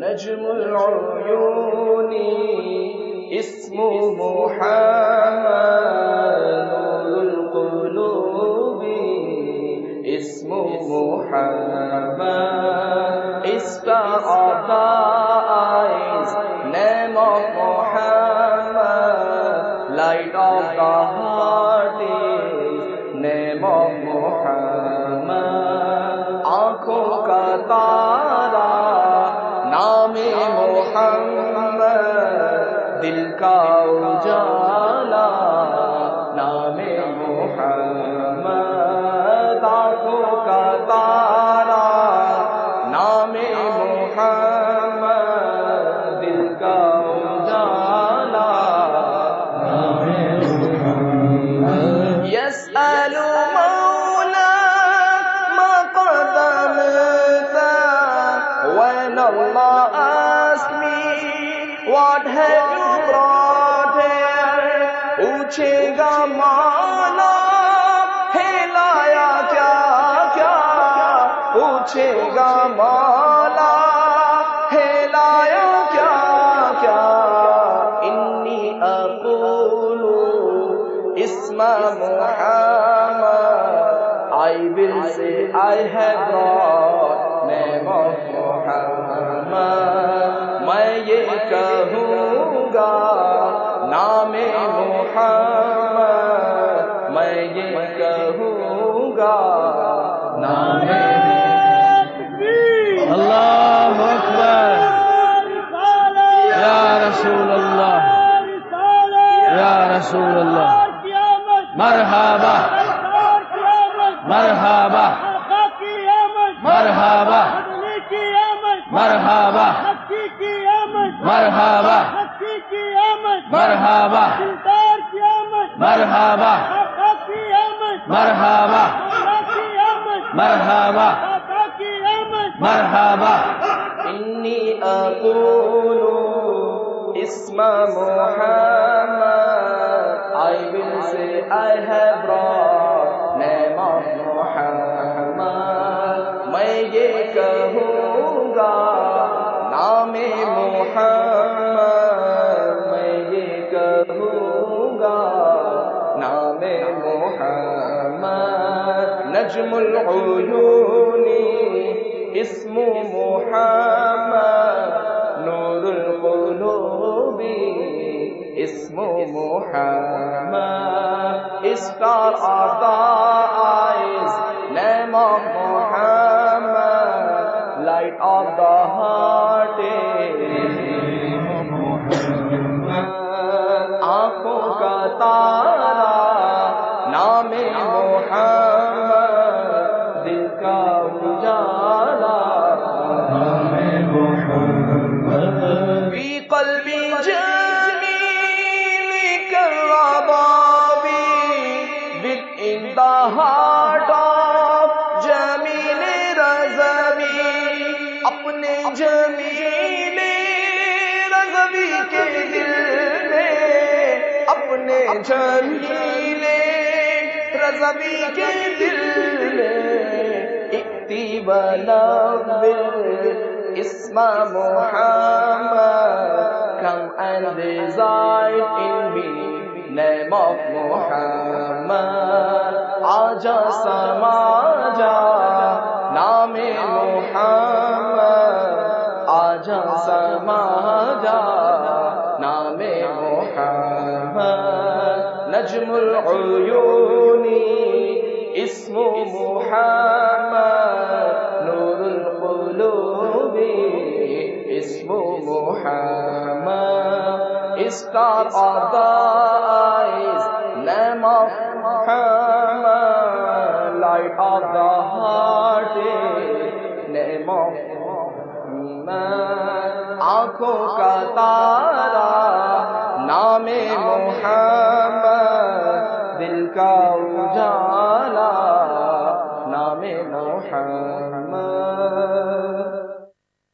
نجم العيون اسمه محمد نور القلوب اسمه محمد، اس کا آبا eyes name of Muhammad, light of the heart name of Muhammad, آنکھوں کا تار دل کا اجالا، نام محمد آنکھوں کا تارا، نام محمد دل کا اجالا۔ يسأل مولا ما قدمت when Allah asked me what have you پوچھے گا مولا ہے لایا کیا کیا؟ پوچھے گا مولا ہے لایا کیا کیا؟ انی اقول اسم محمد I will say I have brought name میں کہوں گا نام اللہ اکبر۔ یا رسول اللہ۔ یا رسول اللہ۔ مرحبا۔ مرحبا۔ مرحبا۔ مرحبا۔ مرحبا۔ مرحبا۔ مرحبا۔ مرحبا. مرحبا. مرحبا. انی اقول اسم محمد. I will say I have brought name of محمد میں یہ کہوں گا نام محمد. نجم العيون، اسم محمد، نور القلوب، اسم محمد. اس کا آتا eyes name Muhammad. Light of the heart Muhammad. آنکھوں کا تار اپنے جمیل رضوی کے دل میں اپنے جمیل رضوی کے دل میں اکتی بلبل اسم محمد come and reside in me name of محمد۔ آجا سماجا نام محمد۔ آجا سماجا نام محمد۔ نجم العيون اسم محمد نور القلوب. اسم محمد. اس کا آغاز name of Muhammad. Light of the heart. Name of Muhammad. آنکھوں کا تارا. نام محمد.